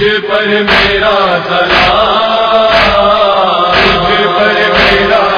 تجھ پر میرا سلام تجھ پر میرا